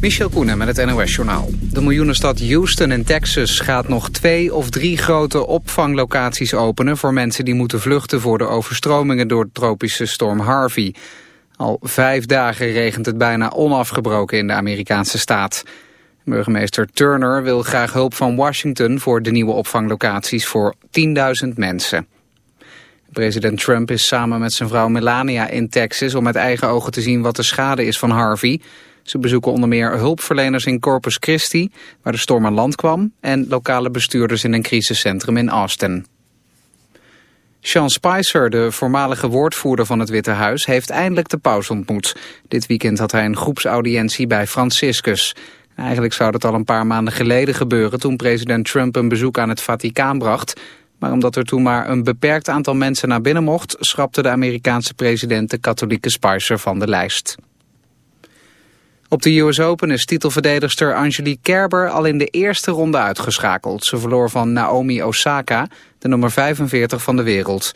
Michel Koenen met het NOS-journaal. De miljoenenstad Houston in Texas gaat nog twee of drie grote opvanglocaties openen... voor mensen die moeten vluchten voor de overstromingen door tropische storm Harvey. Al vijf dagen regent het bijna onafgebroken in de Amerikaanse staat. Burgemeester Turner wil graag hulp van Washington voor de nieuwe opvanglocaties voor 10.000 mensen. President Trump is samen met zijn vrouw Melania in Texas om met eigen ogen te zien wat de schade is van Harvey. Ze bezoeken onder meer hulpverleners in Corpus Christi, waar de storm aan land kwam, en lokale bestuurders in een crisiscentrum in Austin. Sean Spicer, de voormalige woordvoerder van het Witte Huis, heeft eindelijk de paus ontmoet. Dit weekend had hij een groepsaudiëntie bij Franciscus. Eigenlijk zou dat al een paar maanden geleden gebeuren toen president Trump een bezoek aan het Vaticaan bracht. Maar omdat er toen maar een beperkt aantal mensen naar binnen mocht... schrapte de Amerikaanse president de katholieke Spicer van de lijst. Op de US Open is titelverdedigster Angelique Kerber al in de eerste ronde uitgeschakeld. Ze verloor van Naomi Osaka, de nummer 45 van de wereld.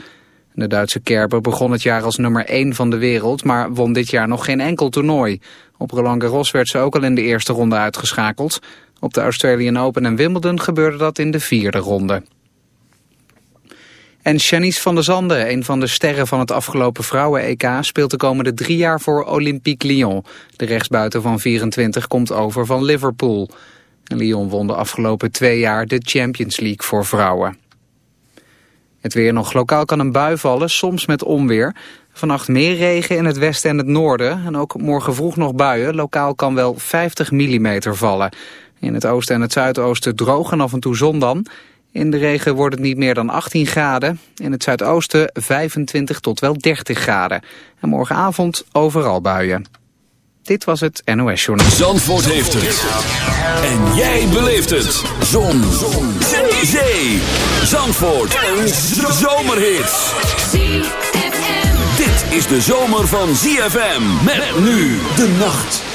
De Duitse Kerber begon het jaar als nummer 1 van de wereld, maar won dit jaar nog geen enkel toernooi. Op Roland Garros werd ze ook al in de eerste ronde uitgeschakeld. Op de Australian Open en Wimbledon gebeurde dat in de vierde ronde. En Shanice van der Zande, een van de sterren van het afgelopen vrouwen-EK... speelt de komende drie jaar voor Olympique Lyon. De rechtsbuiten van 24 komt over van Liverpool. Lyon won de afgelopen twee jaar de Champions League voor vrouwen. Het weer nog lokaal kan een bui vallen, soms met onweer. Vannacht meer regen in het westen en het noorden. En ook morgen vroeg nog buien. Lokaal kan wel 50 mm vallen. In het oosten en het zuidoosten droog en af en toe zon dan... In de regen wordt het niet meer dan 18 graden. In het zuidoosten 25 tot wel 30 graden. En morgenavond overal buien. Dit was het NOS Journal. Zandvoort heeft het. En jij beleeft het. Zon. Zon. Zee. Zandvoort. Een zomerhit. Dit is de zomer van ZFM. Met nu de nacht.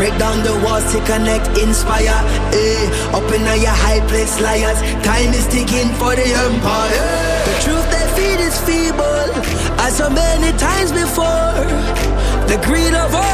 Break down the walls to connect, inspire. Eh, up in your high place, liars. Time is ticking for the empire. Eh. The truth they feed is feeble, as so many times before. The greed of all.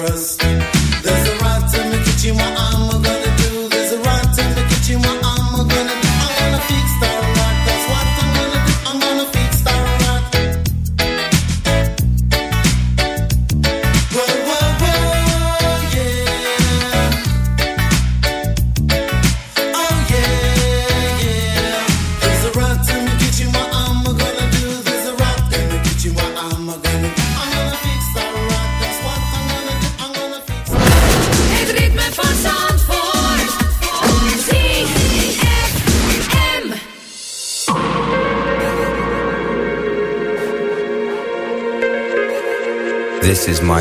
trust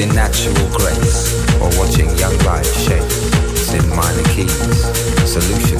in natural grace or watching young lives shape. In minor keys, solution.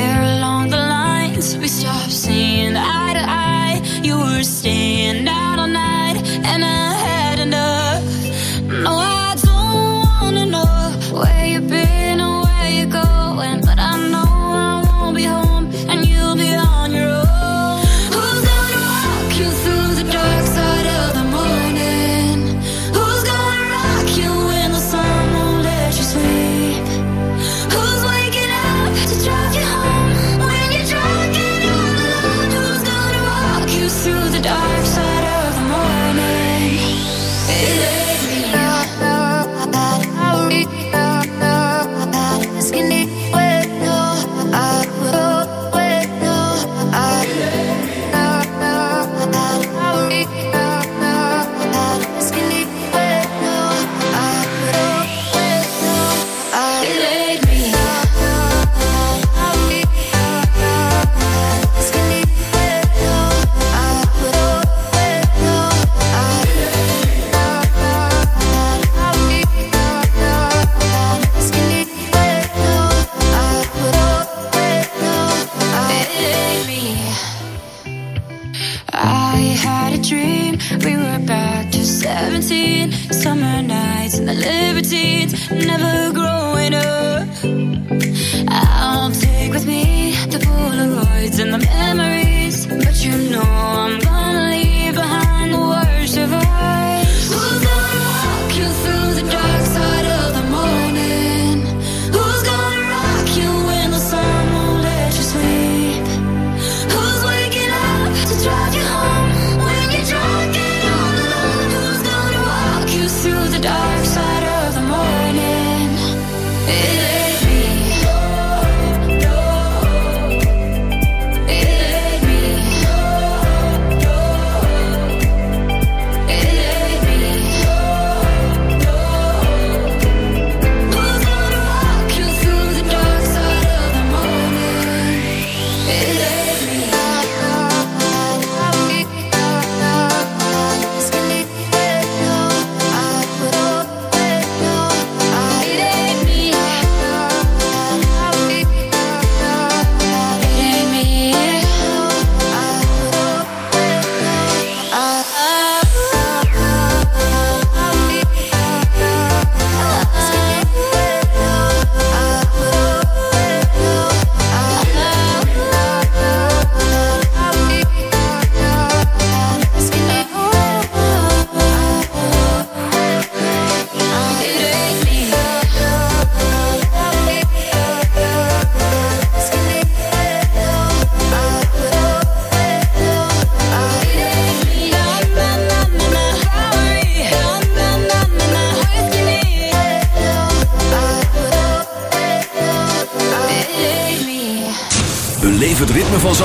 the libertines never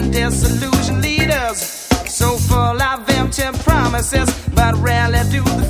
and disillusioned leaders, so full of empty promises, but rarely do the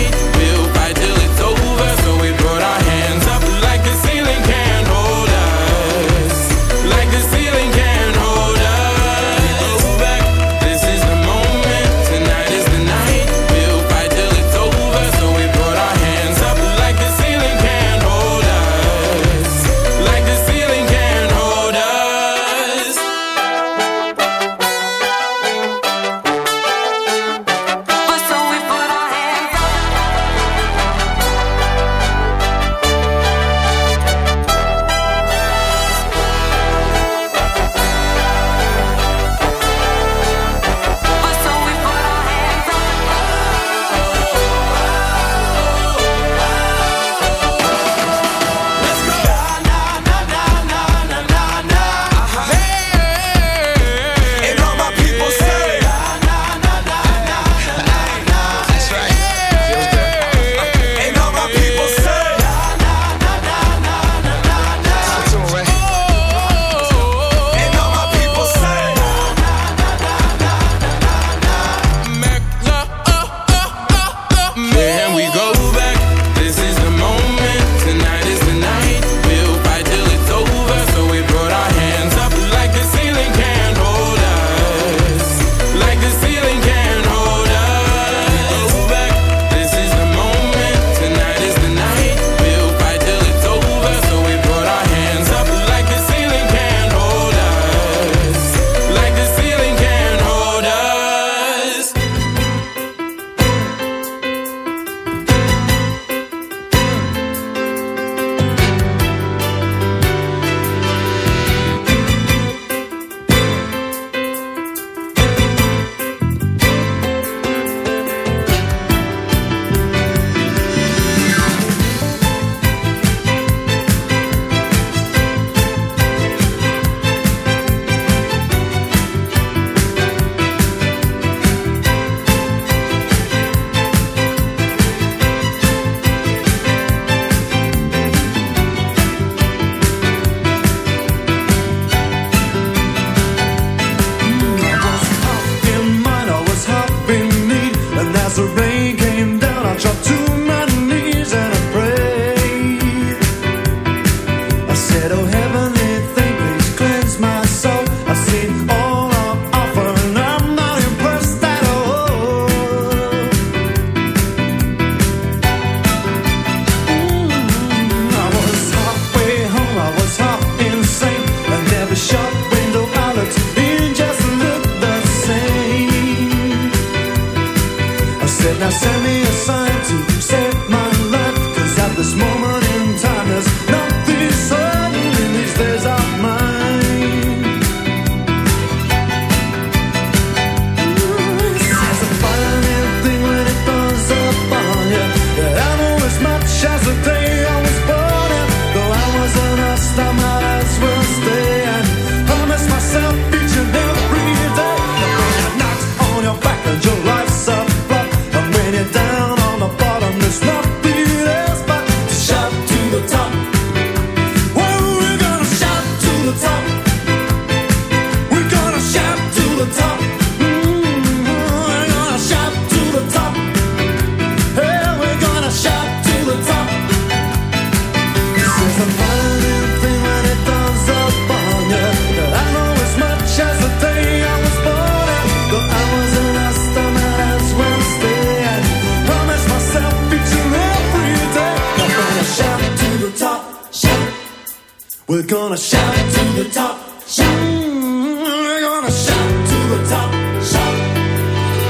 We're gonna shout it to the top, shout. We're gonna shout it to the top, shout.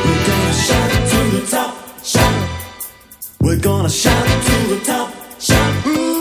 We're gonna shout it to the top, shout. We're gonna shout it to the top, shout.